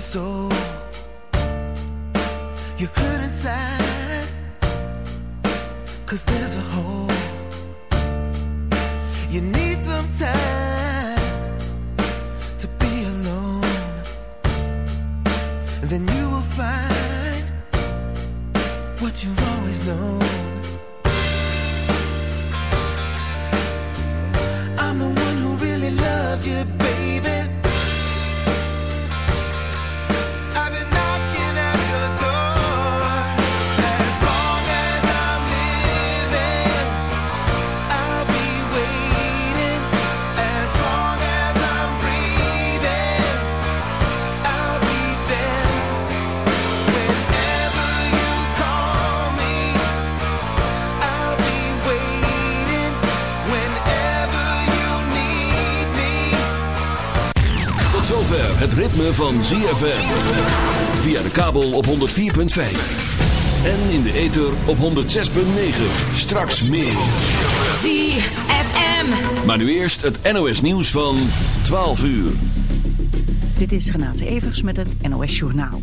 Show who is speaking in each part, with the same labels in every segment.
Speaker 1: your soul. You hurt inside, cause there's a hole.
Speaker 2: Van ZFM. Via de kabel op 104.5. En in de ether op 106.9. Straks meer.
Speaker 3: ZFM.
Speaker 2: Maar nu eerst het NOS nieuws van 12 uur.
Speaker 4: Dit is Renate Evers met het NOS Journaal.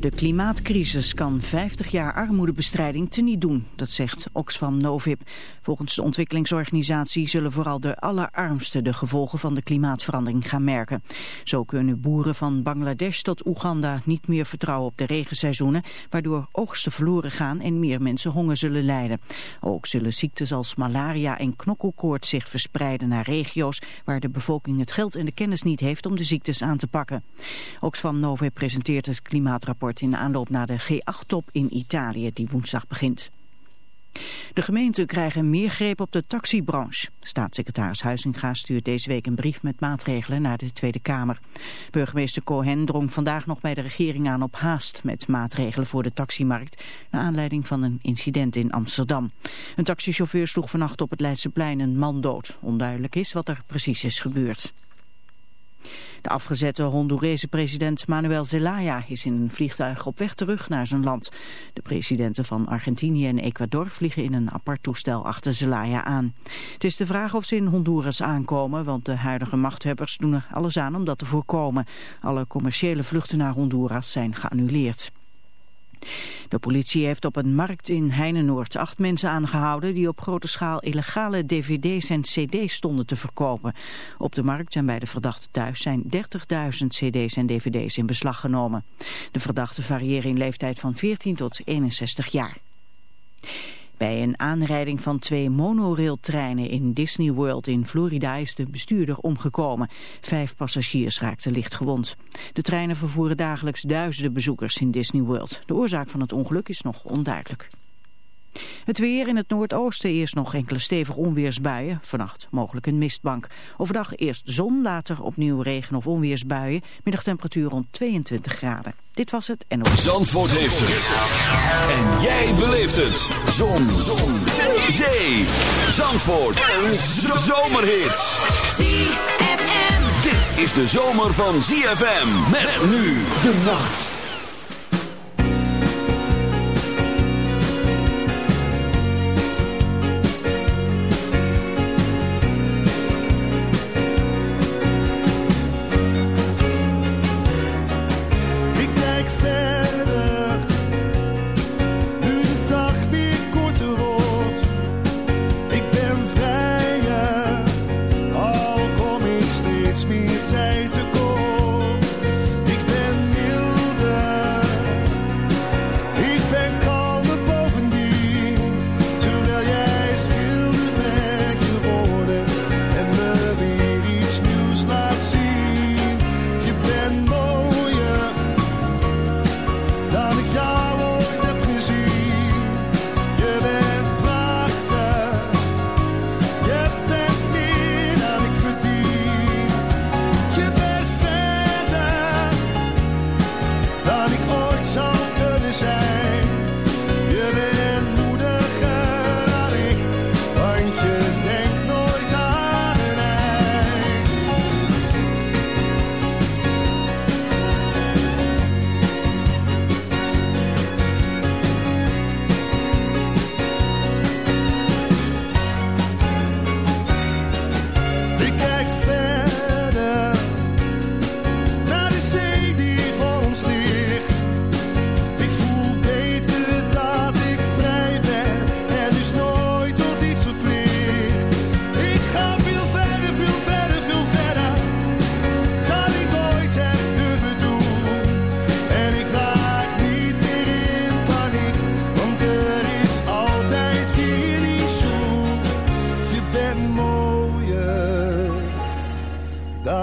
Speaker 4: De klimaatcrisis kan 50 jaar armoedebestrijding teniet doen, dat zegt Oxfam Novib. Volgens de ontwikkelingsorganisatie zullen vooral de allerarmsten de gevolgen van de klimaatverandering gaan merken. Zo kunnen boeren van Bangladesh tot Oeganda niet meer vertrouwen op de regenseizoenen, waardoor oogsten verloren gaan en meer mensen honger zullen lijden. Ook zullen ziektes als malaria en knokkelkoorts zich verspreiden naar regio's waar de bevolking het geld en de kennis niet heeft om de ziektes aan te pakken. Oxfam Novib presenteert het klimaatrapport in de aanloop naar de G8-top in Italië die woensdag begint. De gemeenten krijgen meer greep op de taxibranche. Staatssecretaris Huizinga stuurt deze week een brief met maatregelen naar de Tweede Kamer. Burgemeester Cohen drong vandaag nog bij de regering aan op haast met maatregelen voor de taximarkt, naar aanleiding van een incident in Amsterdam. Een taxichauffeur sloeg vannacht op het Leidseplein een man dood. Onduidelijk is wat er precies is gebeurd. De afgezette Hondurese president Manuel Zelaya is in een vliegtuig op weg terug naar zijn land. De presidenten van Argentinië en Ecuador vliegen in een apart toestel achter Zelaya aan. Het is de vraag of ze in Honduras aankomen, want de huidige machthebbers doen er alles aan om dat te voorkomen. Alle commerciële vluchten naar Honduras zijn geannuleerd. De politie heeft op een markt in Heinenoord acht mensen aangehouden die op grote schaal illegale dvd's en cd's stonden te verkopen. Op de markt en bij de verdachten thuis zijn 30.000 cd's en dvd's in beslag genomen. De verdachten variëren in leeftijd van 14 tot 61 jaar. Bij een aanrijding van twee monorailtreinen in Disney World in Florida is de bestuurder omgekomen. Vijf passagiers raakten licht gewond. De treinen vervoeren dagelijks duizenden bezoekers in Disney World. De oorzaak van het ongeluk is nog onduidelijk. Het weer in het noordoosten eerst nog enkele stevige onweersbuien. Vannacht mogelijk een mistbank. Overdag eerst zon, later opnieuw regen of onweersbuien. Middagtemperatuur rond 22 graden. Dit was het en...
Speaker 2: Zandvoort heeft het. En jij beleeft het. Zon. zon. Zee. Zandvoort. Een zomerhit.
Speaker 3: ZFM.
Speaker 2: Dit is de zomer van ZFM. Met nu de nacht.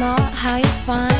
Speaker 5: not how you find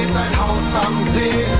Speaker 6: steht ein Haus am See.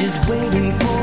Speaker 7: is
Speaker 8: waiting
Speaker 7: for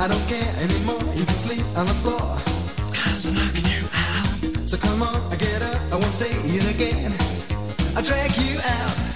Speaker 8: I don't care anymore. You can sleep on the floor. Cause I'm knocking you out. So come on, I get up. I won't say it again. I'll drag you out.